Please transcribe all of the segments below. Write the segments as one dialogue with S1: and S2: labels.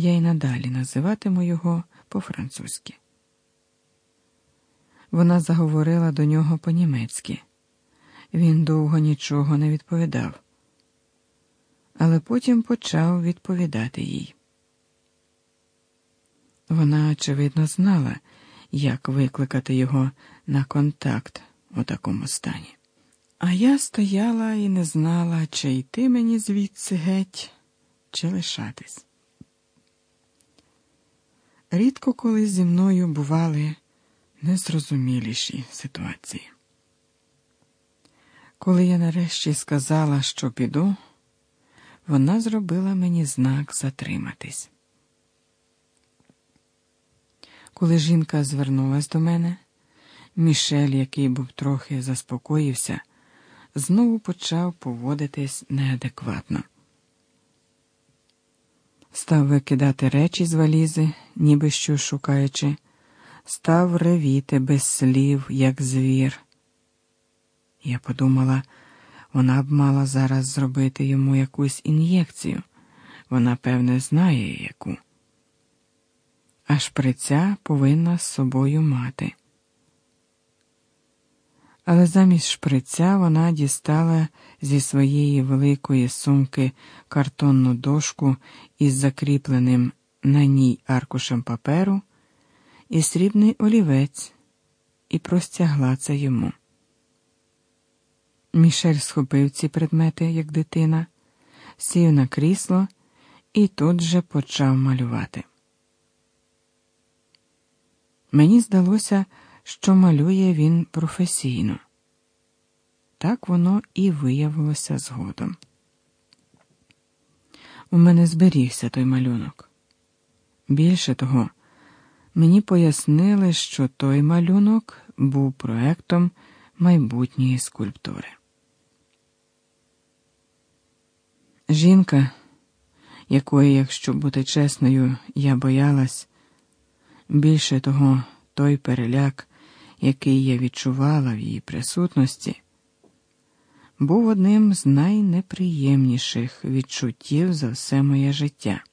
S1: я й надалі називатиму його по-французьки. Вона заговорила до нього по-німецьки. Він довго нічого не відповідав, але потім почав відповідати їй. Вона, очевидно, знала, як викликати його на контакт у такому стані. А я стояла і не знала, чи йти мені звідси геть, чи лишатись. Рідко коли зі мною бували незрозуміліші ситуації. Коли я нарешті сказала, що піду, вона зробила мені знак затриматись. Коли жінка звернулась до мене, Мішель, який був трохи заспокоївся, знову почав поводитись неадекватно. Став викидати речі з валізи, ніби що шукаючи, став ревіти без слів, як звір. Я подумала, вона б мала зараз зробити йому якусь ін'єкцію. Вона, певне, знає яку. А шприця повинна з собою мати. Але замість шприця вона дістала зі своєї великої сумки картонну дошку із закріпленим на ній аркушем паперу і срібний олівець і простягла це йому. Мішель схопив ці предмети, як дитина, сів на крісло і тут же почав малювати. Мені здалося, що малює він професійно. Так воно і виявилося згодом. У мене зберігся той малюнок. Більше того, мені пояснили, що той малюнок був проектом майбутньої скульптури. Жінка, якої, якщо бути чесною, я боялась, більше того, той переляк, який я відчувала в її присутності, був одним з найнеприємніших відчуттів за все моє життя.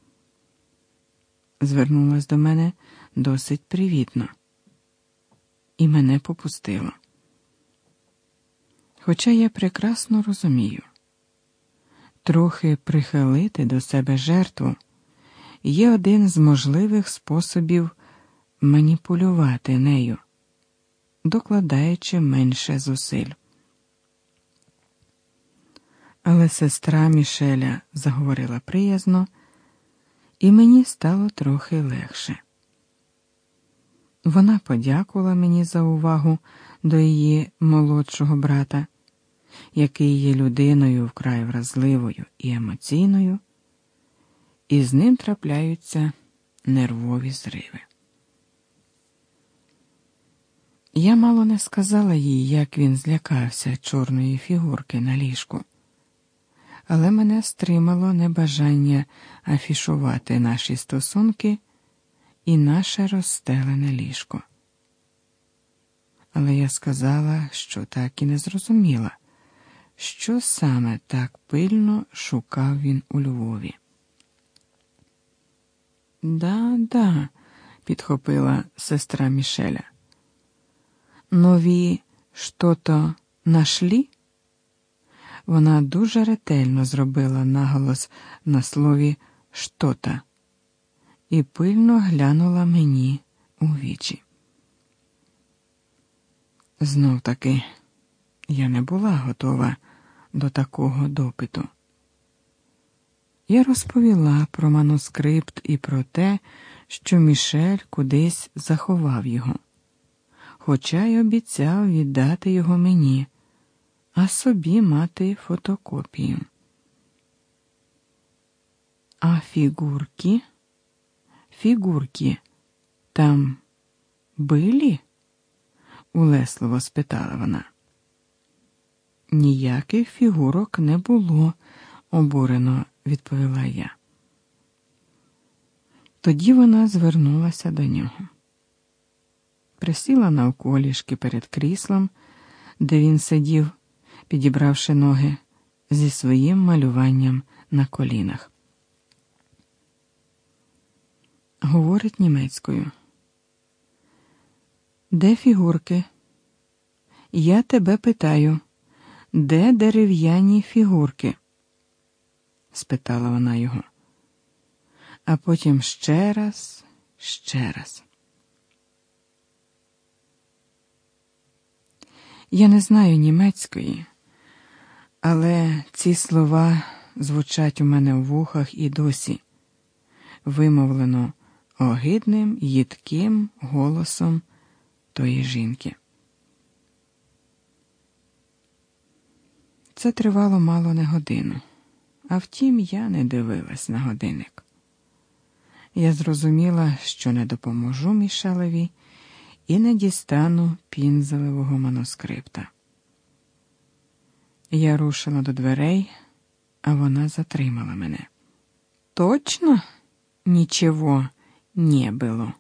S1: Звернулась до мене досить привітно, і мене попустило. Хоча я прекрасно розумію, трохи прихилити до себе жертву є один з можливих способів маніпулювати нею, докладаючи менше зусиль. Але сестра Мішеля заговорила приязно, і мені стало трохи легше. Вона подякувала мені за увагу до її молодшого брата, який є людиною вкрай вразливою і емоційною, і з ним трапляються нервові зриви. Я мало не сказала їй, як він злякався чорної фігурки на ліжку, але мене стримало небажання афішувати наші стосунки і наше розстелене ліжко. Але я сказала, що так і не зрозуміла, що саме так пильно шукав він у Львові. Да, да, підхопила сестра Мішеля. Нові що-то нашлі? Вона дуже ретельно зробила наголос на слові «що-то» і пильно глянула мені у вічі. Знов таки, я не була готова до такого допиту. Я розповіла про манускрипт і про те, що Мішель кудись заховав його, хоча й обіцяв віддати його мені, а собі мати фотокопію. А фігурки? Фігурки там были? улесливо спитала вона. Ніяких фігурок не було, обурено відповіла я. Тоді вона звернулася до нього. Присіла навколішки перед кріслом, де він сидів, підібравши ноги зі своїм малюванням на колінах. говорить німецькою. Де фігурки? Я тебе питаю, де дерев'яні фігурки? спитала вона його. А потім ще раз, ще раз. Я не знаю німецької, але ці слова звучать у мене в вухах і досі, вимовлено огидним, їдким голосом тої жінки. Це тривало мало не годину, а втім, я не дивилась на годинник. Я зрозуміла, що не допоможу Мішелеві і не дістану пінзелевого манускрипта. Я рушила до дверей, а вона затримала мене. Точно нічого не було.